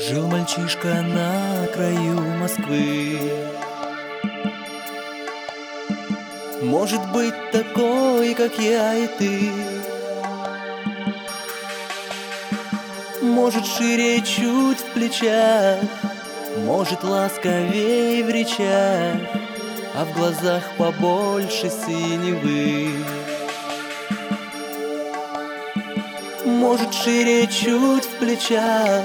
Жил мальчишка на краю Москвы. Может быть такой, как я и ты. Может шире чуть в плечах. Может ласковей в речах. А в глазах побольше синевы. Может шире чуть в плечах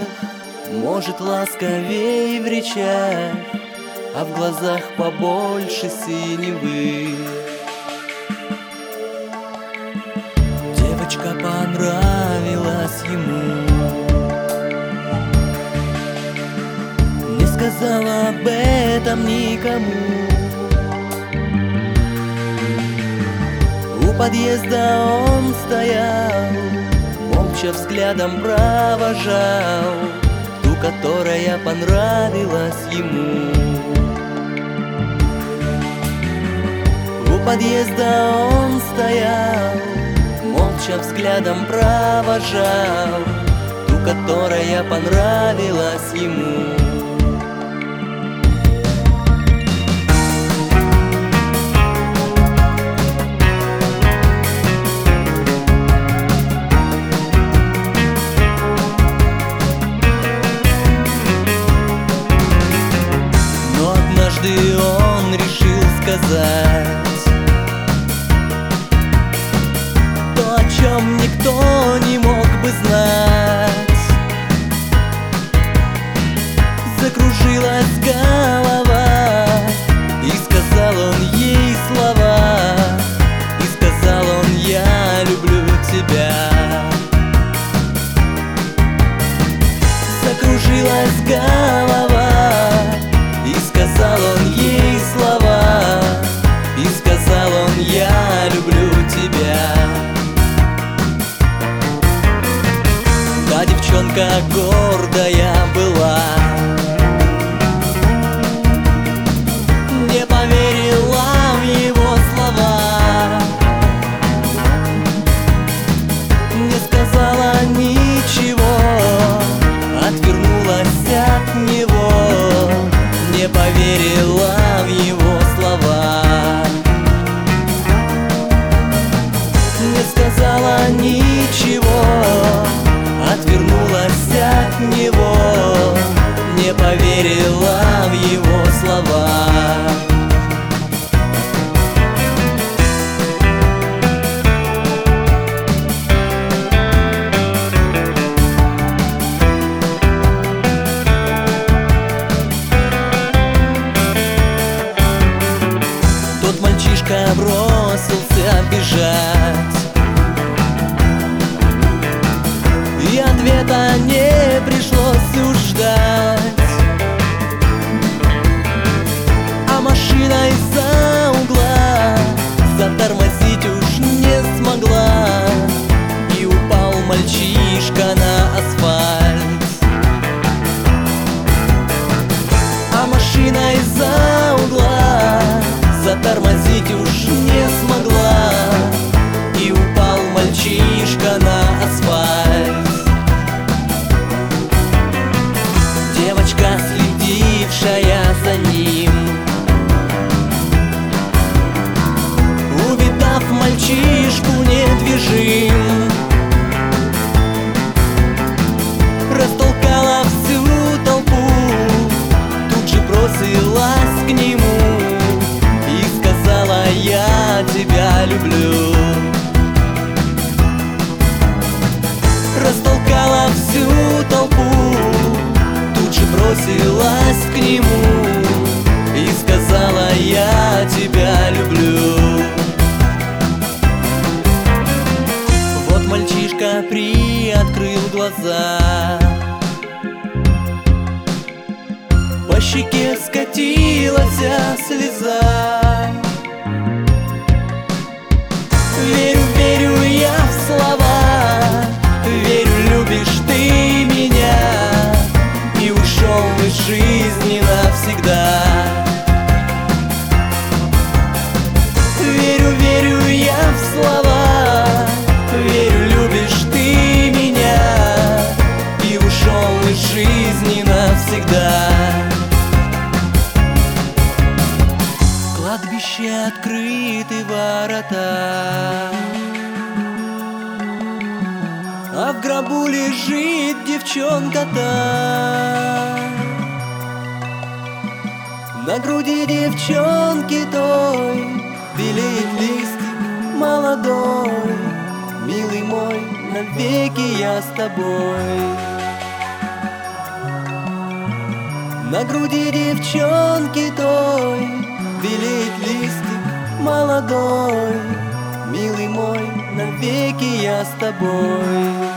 Может ласковей в речах А в глазах побольше синевы. Девочка понравилась ему. Не сказала об этом никому. У подъезда он стоял Молча взглядом провожал которая понравилась ему. У подъезда он стоял Молча взглядом провожал Ту, которая понравилась ему Чем никто не мог бы знать. Закружилась голова И сказал он ей слова И сказал он «Я люблю тебя» Закружилась голова девчонка гордая была мальчишка бросился бежать. И ответа не недвижим глаза. По щеке скатилась слеза. Открыты ворота. А в гробу лежит девчонка-то На груди девчонки той Белеет листик молодой. Милый мой, навеки я с тобой На груди девчонки той Белеет листик молодой Милый мой, навеки я с тобой